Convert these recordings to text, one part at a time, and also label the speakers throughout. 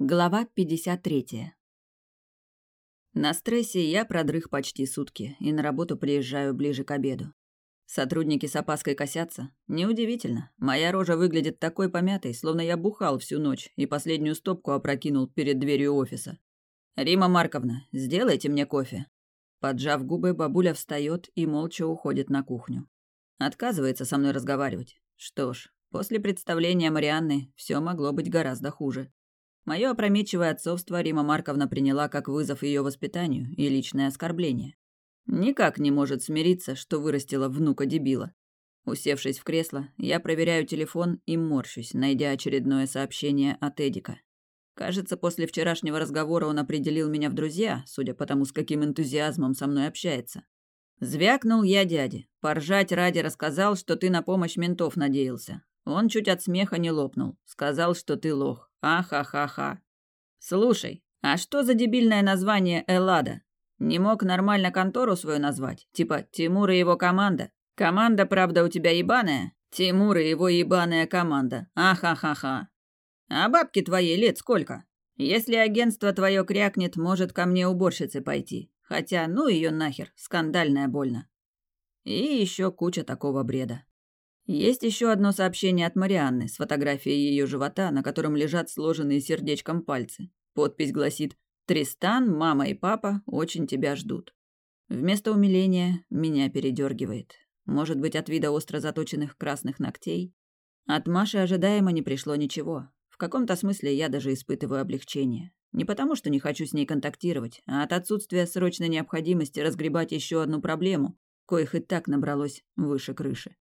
Speaker 1: Глава 53. На стрессе я продрых почти сутки и на работу приезжаю ближе к обеду. Сотрудники с опаской косятся. Неудивительно. Моя рожа выглядит такой помятой, словно я бухал всю ночь и последнюю стопку опрокинул перед дверью офиса. «Рима Марковна, сделайте мне кофе». Поджав губы, бабуля встает и молча уходит на кухню. Отказывается со мной разговаривать. Что ж, после представления Марианны все могло быть гораздо хуже. Мое опрометчивое отцовство Рима Марковна приняла как вызов ее воспитанию и личное оскорбление. Никак не может смириться, что вырастила внука-дебила. Усевшись в кресло, я проверяю телефон и морщусь, найдя очередное сообщение от Эдика. Кажется, после вчерашнего разговора он определил меня в друзья, судя по тому, с каким энтузиазмом со мной общается. Звякнул я дяде. Поржать ради рассказал, что ты на помощь ментов надеялся. Он чуть от смеха не лопнул. Сказал, что ты лох. Аха-ха-ха. Слушай, а что за дебильное название Эллада? Не мог нормально контору свою назвать? Типа Тимур и его команда? Команда, правда, у тебя ебаная? Тимур и его ебаная команда. Аха-ха-ха. А бабки твоей лет сколько? Если агентство твое крякнет, может ко мне уборщице пойти. Хотя, ну ее нахер, скандальная больно. И еще куча такого бреда. Есть еще одно сообщение от Марианны с фотографией ее живота, на котором лежат сложенные сердечком пальцы. Подпись гласит «Тристан, мама и папа очень тебя ждут». Вместо умиления меня передергивает. Может быть, от вида остро заточенных красных ногтей? От Маши ожидаемо не пришло ничего. В каком-то смысле я даже испытываю облегчение. Не потому, что не хочу с ней контактировать, а от отсутствия срочной необходимости разгребать еще одну проблему, коих и так набралось выше крыши.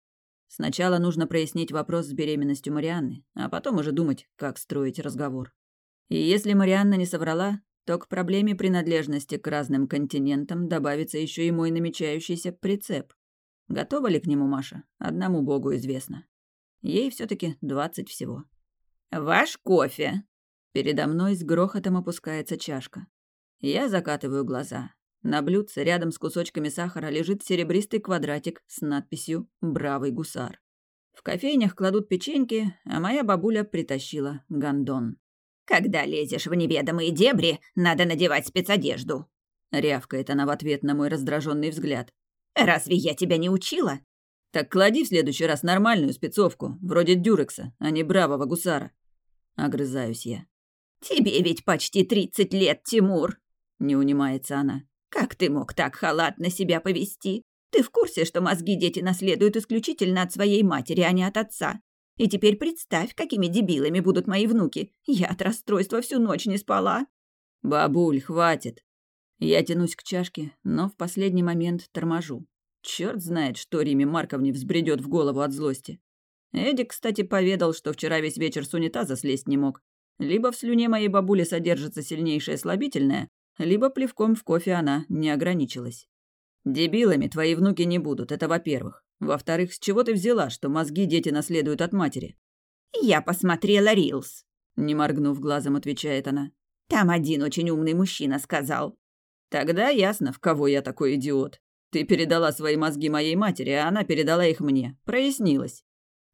Speaker 1: Сначала нужно прояснить вопрос с беременностью Марианны, а потом уже думать, как строить разговор. И если Марианна не соврала, то к проблеме принадлежности к разным континентам добавится еще и мой намечающийся прицеп. Готова ли к нему Маша? Одному богу известно. Ей все таки двадцать всего. «Ваш кофе!» Передо мной с грохотом опускается чашка. Я закатываю глаза. На блюдце рядом с кусочками сахара лежит серебристый квадратик с надписью «Бравый гусар». В кофейнях кладут печеньки, а моя бабуля притащила гондон.
Speaker 2: «Когда лезешь в неведомые дебри, надо надевать спецодежду», —
Speaker 1: рявкает она в ответ на мой раздраженный взгляд.
Speaker 2: «Разве я тебя не учила?»
Speaker 1: «Так клади в следующий раз нормальную спецовку, вроде дюрекса, а не бравого гусара». Огрызаюсь я.
Speaker 2: «Тебе ведь почти тридцать лет, Тимур!» — не унимается она. Как ты мог так халатно себя повести? Ты в курсе, что мозги дети наследуют исключительно от своей матери, а не от отца? И теперь представь, какими дебилами будут мои внуки. Я от расстройства всю ночь не спала.
Speaker 1: Бабуль, хватит. Я тянусь к чашке, но в последний момент торможу. Черт знает, что Риме Марковне взбредет в голову от злости. Эдик, кстати, поведал, что вчера весь вечер с унитаза слезть не мог. Либо в слюне моей бабули содержится сильнейшее слабительное, либо плевком в кофе она не ограничилась. Дебилами твои внуки не будут, это во-первых. Во-вторых, с чего ты взяла, что мозги дети наследуют от матери?
Speaker 2: Я посмотрела Рилс.
Speaker 1: Не моргнув глазом, отвечает она.
Speaker 2: Там один очень умный мужчина сказал.
Speaker 1: Тогда ясно, в кого я такой идиот. Ты передала свои мозги моей матери, а она передала их мне. Прояснилось.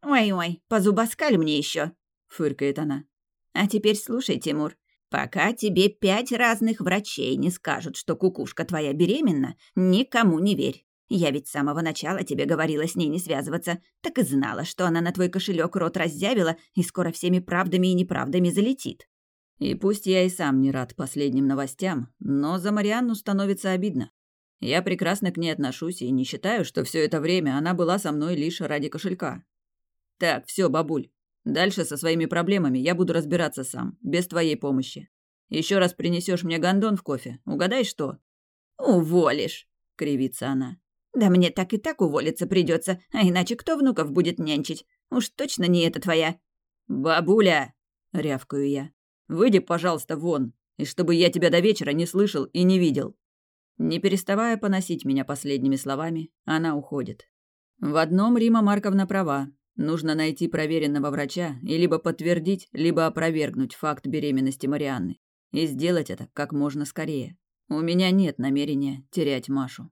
Speaker 2: «Ой-ой, позубоскаль мне еще,
Speaker 1: фыркает она.
Speaker 2: «А теперь слушай, Тимур, Пока тебе пять разных врачей не скажут, что кукушка твоя беременна, никому не верь. Я ведь с самого начала тебе говорила с ней не связываться, так и знала, что она на твой кошелек рот раззявила и скоро всеми правдами и неправдами залетит.
Speaker 1: И пусть я и сам не рад последним новостям, но за Марианну становится обидно. Я прекрасно к ней отношусь и не считаю, что все это время она была со мной лишь ради кошелька. Так, все, бабуль, Дальше со своими проблемами я буду разбираться сам, без твоей помощи. Еще раз принесешь мне гондон в кофе, угадай что?»
Speaker 2: «Уволишь», — кривится она. «Да мне так и так уволиться придется, а иначе кто внуков будет нянчить? Уж точно не это твоя».
Speaker 1: «Бабуля!» — рявкаю я. «Выйди, пожалуйста, вон, и чтобы я тебя до вечера не слышал и не видел». Не переставая поносить меня последними словами, она уходит. В одном Рима Марковна права. Нужно найти проверенного врача и либо подтвердить, либо опровергнуть факт беременности Марианны. И сделать это как можно скорее. У меня нет намерения терять Машу.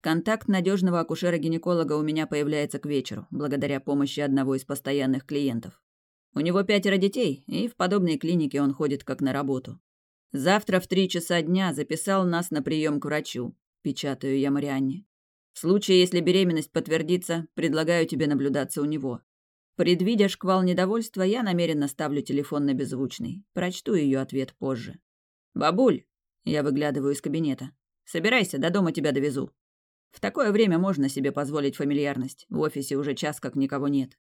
Speaker 1: Контакт надежного акушера-гинеколога у меня появляется к вечеру, благодаря помощи одного из постоянных клиентов. У него пятеро детей, и в подобной клинике он ходит как на работу. Завтра в три часа дня записал нас на прием к врачу. Печатаю я Марианне. В случае, если беременность подтвердится, предлагаю тебе наблюдаться у него. Предвидя шквал недовольства, я намеренно ставлю телефон на беззвучный. Прочту ее ответ позже. «Бабуль!» Я выглядываю из кабинета. «Собирайся, до дома тебя довезу». В такое время можно себе позволить фамильярность. В офисе уже час как никого нет.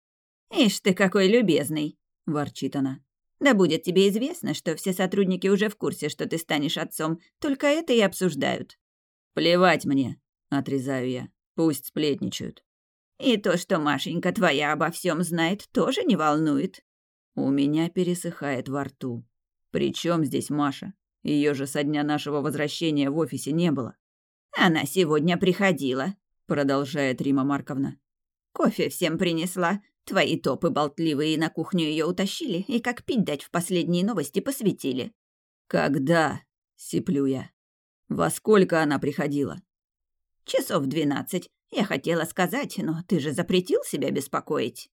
Speaker 2: «Ишь ты какой любезный!» – ворчит она. «Да будет тебе известно, что все сотрудники уже в курсе, что ты станешь отцом, только это и обсуждают».
Speaker 1: «Плевать мне!» – отрезаю я. «Пусть сплетничают».
Speaker 2: «И то, что Машенька твоя обо всем знает, тоже не волнует».
Speaker 1: У меня пересыхает во рту. «При чем здесь Маша? Ее же со дня нашего возвращения в офисе не было».
Speaker 2: «Она сегодня приходила», — продолжает Рима Марковна. «Кофе всем принесла. Твои топы болтливые на кухню ее утащили и как пить дать в последние новости посвятили».
Speaker 1: «Когда?» — сиплю я. «Во сколько она приходила?»
Speaker 2: «Часов двенадцать. Я хотела сказать, но ты же запретил себя беспокоить».